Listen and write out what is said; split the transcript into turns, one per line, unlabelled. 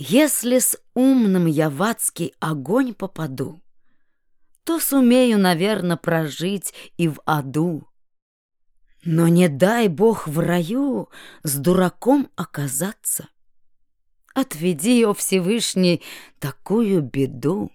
Если с умным я в адский огонь попаду, То сумею, наверно, прожить и в аду. Но не дай бог в раю с дураком оказаться. Отведи, о Всевышний, такую беду.